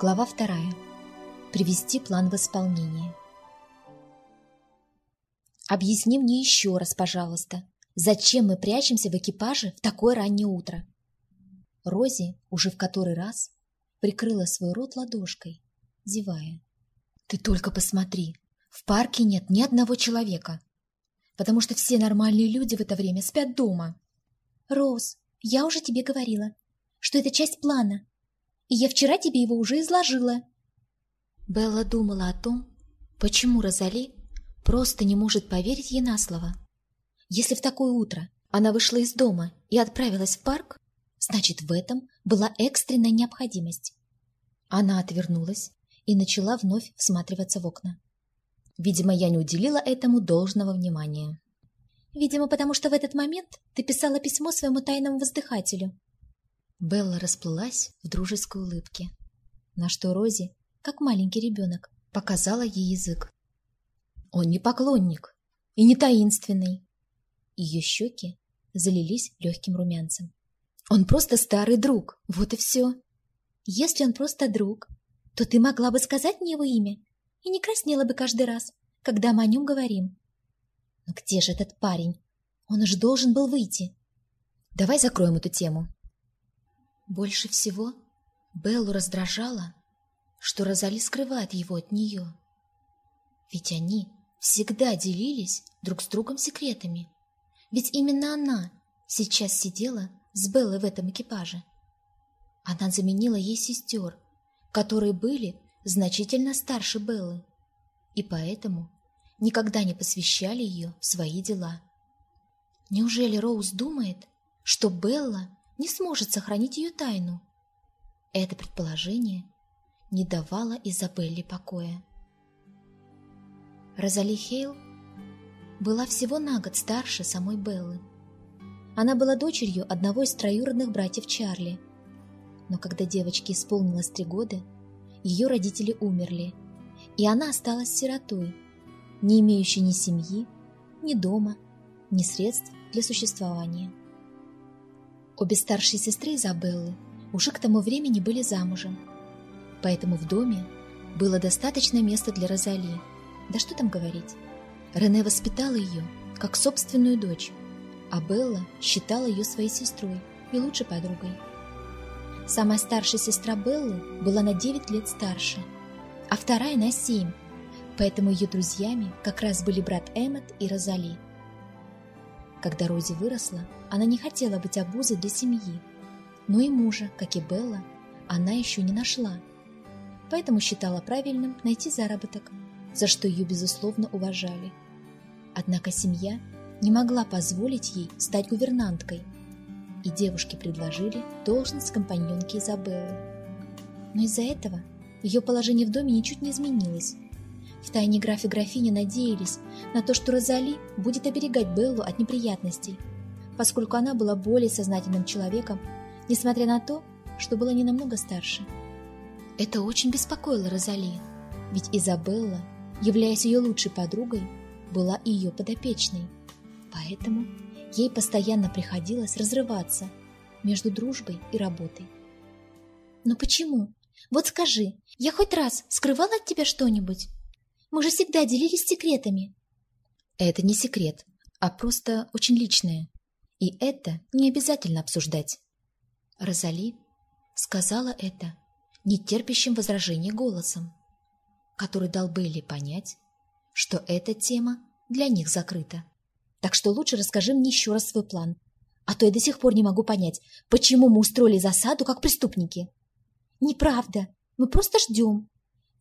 Глава вторая. Привести план в исполнение. Объясни мне еще раз, пожалуйста, зачем мы прячемся в экипаже в такое раннее утро? Рози уже в который раз прикрыла свой рот ладошкой, зевая. Ты только посмотри, в парке нет ни одного человека, потому что все нормальные люди в это время спят дома. Роз, я уже тебе говорила, что это часть плана, я вчера тебе его уже изложила. Белла думала о том, почему Розали просто не может поверить ей на слово. Если в такое утро она вышла из дома и отправилась в парк, значит, в этом была экстренная необходимость. Она отвернулась и начала вновь всматриваться в окна. Видимо, я не уделила этому должного внимания. Видимо, потому что в этот момент ты писала письмо своему тайному воздыхателю. Белла расплылась в дружеской улыбке, на что Рози, как маленький ребенок, показала ей язык. Он не поклонник и не таинственный. Ее щеки залились легким румянцем. Он просто старый друг, вот и все. Если он просто друг, то ты могла бы сказать мне его имя и не краснела бы каждый раз, когда мы о нем говорим. Но где же этот парень? Он уж должен был выйти. Давай закроем эту тему. Больше всего Беллу раздражало, что Розали скрывает его от нее. Ведь они всегда делились друг с другом секретами. Ведь именно она сейчас сидела с Беллой в этом экипаже. Она заменила ей сестер, которые были значительно старше Беллы, и поэтому никогда не посвящали ее в свои дела. Неужели Роуз думает, что Белла не сможет сохранить ее тайну. Это предположение не давало Изабелле покоя. Розали Хейл была всего на год старше самой Беллы. Она была дочерью одного из троюродных братьев Чарли. Но когда девочке исполнилось три года, ее родители умерли, и она осталась сиротой, не имеющей ни семьи, ни дома, ни средств для существования. Обе старшие сестры Изабеллы уже к тому времени были замужем, поэтому в доме было достаточно места для Розали. Да что там говорить. Рене воспитала ее как собственную дочь, а Белла считала ее своей сестрой и лучшей подругой. Самая старшая сестра Беллы была на 9 лет старше, а вторая на 7, поэтому ее друзьями как раз были брат Эммет и Розали. Когда Рози выросла, она не хотела быть обузой для семьи, но и мужа, как и Белла, она еще не нашла. Поэтому считала правильным найти заработок, за что ее, безусловно, уважали. Однако семья не могла позволить ей стать гувернанткой, и девушке предложили должность компаньонки Изабеллы. Но из-за этого ее положение в доме ничуть не изменилось. В тайне граф и графиня надеялись на то, что Розали будет оберегать Беллу от неприятностей – поскольку она была более сознательным человеком, несмотря на то, что была не намного старше. Это очень беспокоило Розали, ведь Изабелла, являясь ее лучшей подругой, была ее подопечной. Поэтому ей постоянно приходилось разрываться между дружбой и работой. «Но почему? Вот скажи, я хоть раз скрывала от тебя что-нибудь? Мы же всегда делились секретами». «Это не секрет, а просто очень личное. И это не обязательно обсуждать. Розали сказала это нетерпящим возражения голосом, который дал Белли понять, что эта тема для них закрыта. Так что лучше расскажи мне еще раз свой план, а то я до сих пор не могу понять, почему мы устроили засаду как преступники. Неправда, мы просто ждем.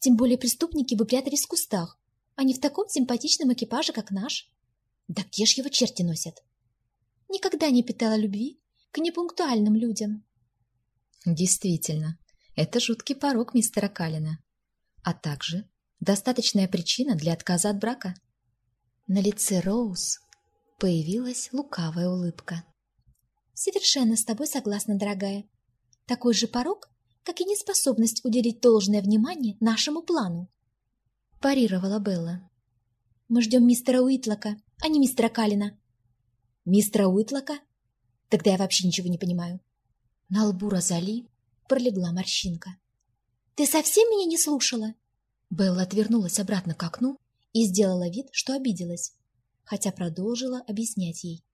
Тем более преступники бы прятались в кустах, а не в таком симпатичном экипаже, как наш. Да где ж его черти носят? никогда не питала любви к непунктуальным людям. Действительно, это жуткий порог мистера Каллина, а также достаточная причина для отказа от брака. На лице Роуз появилась лукавая улыбка. «Совершенно с тобой согласна, дорогая. Такой же порог, как и неспособность уделить должное внимание нашему плану», – парировала Белла. «Мы ждем мистера Уитлока, а не мистера Каллина. Мистера Уитлока? Тогда я вообще ничего не понимаю. На лбу Розали пролегла морщинка. Ты совсем меня не слушала?» Белла отвернулась обратно к окну и сделала вид, что обиделась, хотя продолжила объяснять ей.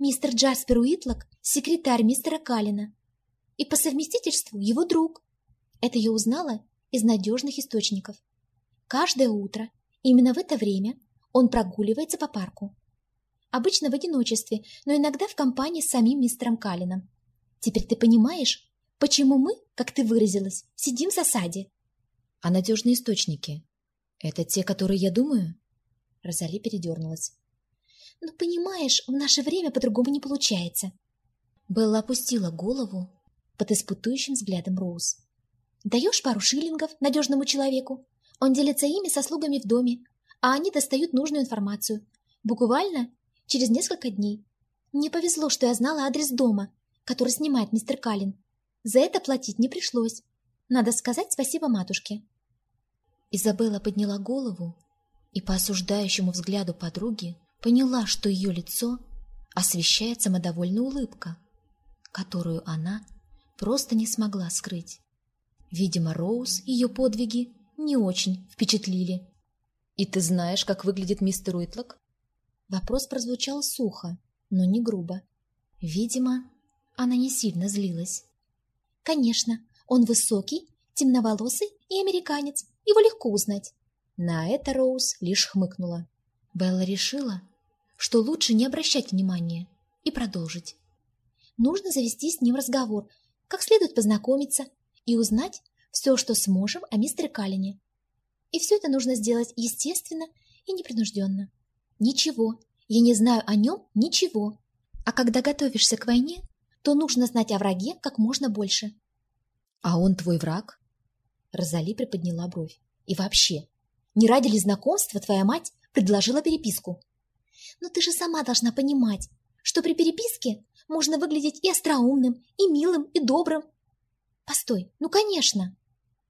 «Мистер Джаспер Уитлок — секретарь мистера Каллина и по совместительству его друг. Это я узнала из надежных источников. Каждое утро, именно в это время, он прогуливается по парку. Обычно в одиночестве, но иногда в компании с самим мистером Каллином. Теперь ты понимаешь, почему мы, как ты выразилась, сидим в засаде? А надежные источники — это те, которые я думаю? Розали передернулась. Ну, понимаешь, в наше время по-другому не получается. Белла опустила голову под испытующим взглядом Роуз. Даешь пару шиллингов надежному человеку, он делится ими со слугами в доме, а они достают нужную информацию. Буквально через несколько дней. Мне повезло, что я знала адрес дома, который снимает мистер Каллин. За это платить не пришлось. Надо сказать спасибо матушке. Изабелла подняла голову и по осуждающему взгляду подруги поняла, что ее лицо освещает самодовольная улыбка, которую она просто не смогла скрыть. Видимо, Роуз ее подвиги не очень впечатлили. «И ты знаешь, как выглядит мистер Уитлок?» Вопрос прозвучал сухо, но не грубо. Видимо, она не сильно злилась. «Конечно, он высокий, темноволосый и американец. Его легко узнать». На это Роуз лишь хмыкнула. Белла решила, что лучше не обращать внимания и продолжить. «Нужно завести с ним разговор, как следует познакомиться и узнать все, что сможем о мистере Каллине. И все это нужно сделать естественно и непринужденно. Ничего, я не знаю о нем ничего. А когда готовишься к войне, то нужно знать о враге как можно больше. А он твой враг? Розали приподняла бровь. И вообще, не ради ли знакомства твоя мать предложила переписку? Но ты же сама должна понимать, что при переписке можно выглядеть и остроумным, и милым, и добрым. Постой, ну конечно.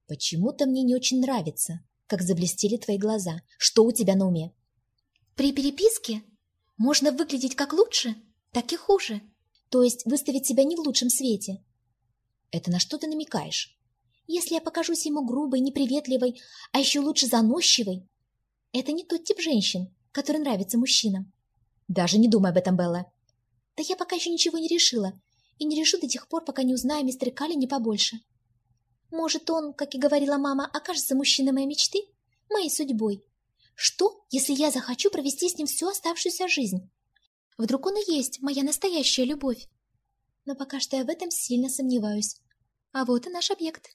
Почему-то мне не очень нравится, как заблестели твои глаза. Что у тебя на уме? При переписке можно выглядеть как лучше, так и хуже. То есть выставить себя не в лучшем свете. Это на что ты намекаешь? Если я покажусь ему грубой, неприветливой, а еще лучше заносчивой, это не тот тип женщин, который нравится мужчинам. Даже не думай об этом, Белла. Да я пока еще ничего не решила. И не решу до тех пор, пока не узнаю мистера Калли не побольше. Может, он, как и говорила мама, окажется мужчиной моей мечты? Моей судьбой? Что, если я захочу провести с ним всю оставшуюся жизнь? Вдруг он и есть моя настоящая любовь? Но пока что я в этом сильно сомневаюсь. А вот и наш объект.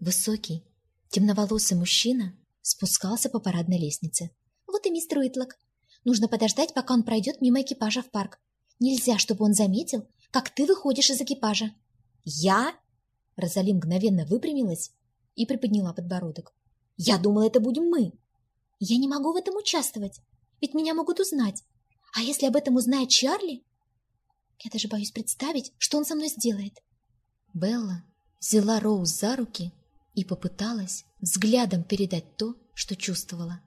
Высокий, темноволосый мужчина спускался по парадной лестнице. Вот и мистер Уитлок. Нужно подождать, пока он пройдет мимо экипажа в парк. Нельзя, чтобы он заметил, как ты выходишь из экипажа. Я? Розали мгновенно выпрямилась и приподняла подбородок. Я думала, это будем мы. Я не могу в этом участвовать, ведь меня могут узнать. А если об этом узнает Чарли? Я даже боюсь представить, что он со мной сделает. Белла взяла Роуз за руки и попыталась взглядом передать то, что чувствовала.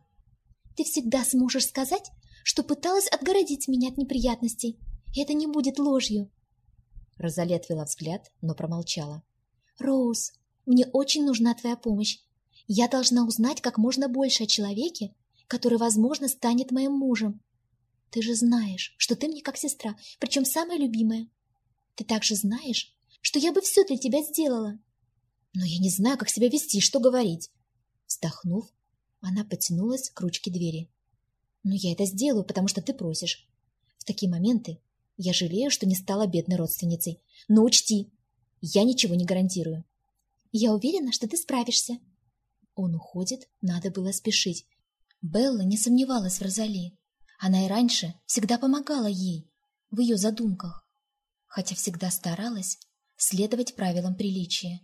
Ты всегда сможешь сказать, что пыталась отгородить меня от неприятностей, это не будет ложью. Розали отвела взгляд, но промолчала. «Роуз, мне очень нужна твоя помощь. Я должна узнать как можно больше о человеке, который, возможно, станет моим мужем. Ты же знаешь, что ты мне как сестра, причем самая любимая. Ты также знаешь, что я бы все для тебя сделала. Но я не знаю, как себя вести, что говорить. Вздохнув, она потянулась к ручке двери. Но я это сделаю, потому что ты просишь. В такие моменты я жалею, что не стала бедной родственницей. Но учти, я ничего не гарантирую. Я уверена, что ты справишься. Он уходит, надо было спешить. Белла не сомневалась в Розали. Она и раньше всегда помогала ей, в ее задумках. Хотя всегда старалась следовать правилам приличия.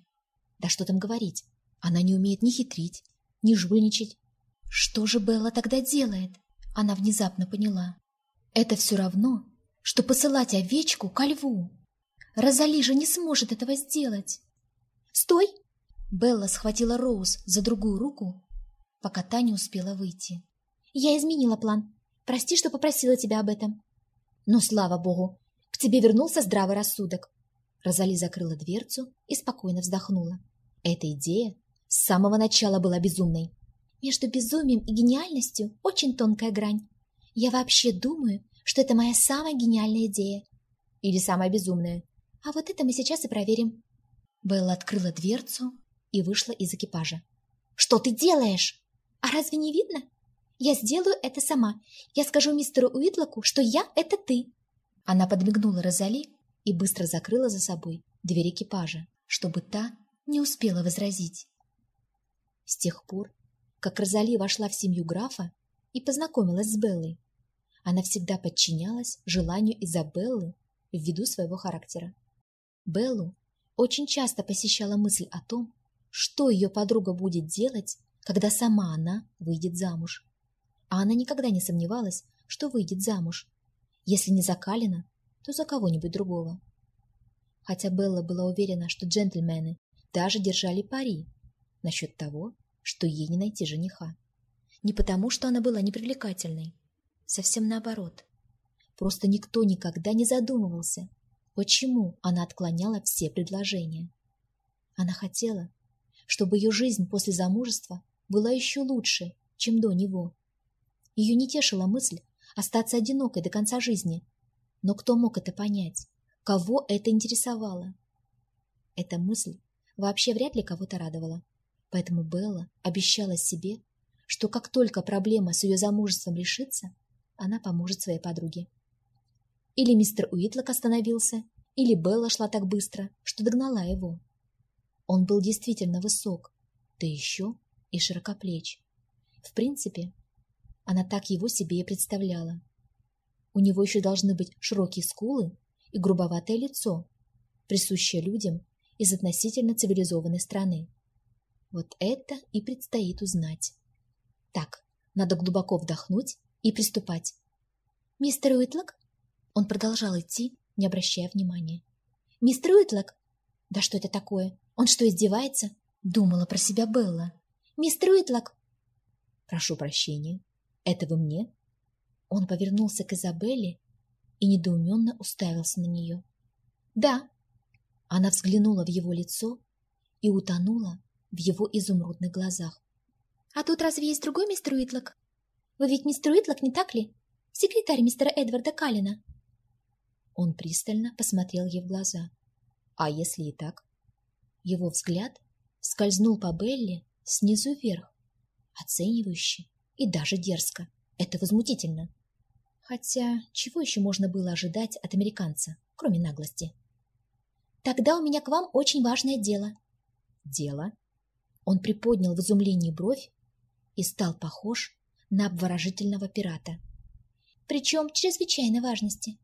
Да что там говорить, она не умеет ни хитрить, ни жульничать. Что же Белла тогда делает? Она внезапно поняла. Это все равно, что посылать овечку ко льву. Розали же не сможет этого сделать. «Стой!» Белла схватила Роуз за другую руку, пока та не успела выйти. «Я изменила план. Прости, что попросила тебя об этом». «Но, слава богу, к тебе вернулся здравый рассудок». Розали закрыла дверцу и спокойно вздохнула. Эта идея С самого начала была безумной. Между безумием и гениальностью очень тонкая грань. Я вообще думаю, что это моя самая гениальная идея. Или самая безумная. А вот это мы сейчас и проверим. Белла открыла дверцу и вышла из экипажа. «Что ты делаешь? А разве не видно? Я сделаю это сама. Я скажу мистеру Уитлоку, что я — это ты». Она подмигнула Розали и быстро закрыла за собой дверь экипажа, чтобы та не успела возразить. С тех пор, как Розали вошла в семью графа и познакомилась с Беллой, она всегда подчинялась желанию Изабеллы ввиду своего характера. Беллу очень часто посещала мысль о том, что ее подруга будет делать, когда сама она выйдет замуж. А она никогда не сомневалась, что выйдет замуж. Если не за Калина, то за кого-нибудь другого. Хотя Белла была уверена, что джентльмены даже держали пари насчет того, что ей не найти жениха. Не потому, что она была непривлекательной. Совсем наоборот. Просто никто никогда не задумывался, почему она отклоняла все предложения. Она хотела, чтобы ее жизнь после замужества была еще лучше, чем до него. Ее не тешила мысль остаться одинокой до конца жизни. Но кто мог это понять? Кого это интересовало? Эта мысль вообще вряд ли кого-то радовала. Поэтому Белла обещала себе, что как только проблема с ее замужеством решится, она поможет своей подруге. Или мистер Уитлок остановился, или Белла шла так быстро, что догнала его. Он был действительно высок, да еще и широкоплеч. В принципе, она так его себе и представляла. У него еще должны быть широкие скулы и грубоватое лицо, присущее людям из относительно цивилизованной страны. Вот это и предстоит узнать. Так, надо глубоко вдохнуть и приступать. «Мистер Уитлок?» Он продолжал идти, не обращая внимания. «Мистер Уитлок?» «Да что это такое? Он что, издевается?» Думала про себя Белла. «Мистер Уитлок!» «Прошу прощения. Это вы мне?» Он повернулся к Изабелле и недоуменно уставился на нее. «Да». Она взглянула в его лицо и утонула в его изумрудных глазах. «А тут разве есть другой мистер Уитлок? Вы ведь мистер Уитлок, не так ли? Секретарь мистера Эдварда Каллина». Он пристально посмотрел ей в глаза. «А если и так?» Его взгляд скользнул по Белли снизу вверх, оценивающе и даже дерзко. Это возмутительно. Хотя, чего еще можно было ожидать от американца, кроме наглости? «Тогда у меня к вам очень важное дело». «Дело?» Он приподнял в изумлении бровь и стал похож на обворожительного пирата. «Причем чрезвычайной важности».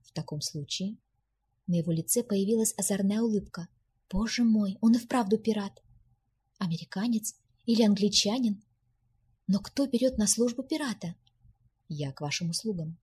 В таком случае на его лице появилась озорная улыбка. «Боже мой, он и вправду пират! Американец или англичанин? Но кто берет на службу пирата?» «Я к вашим услугам».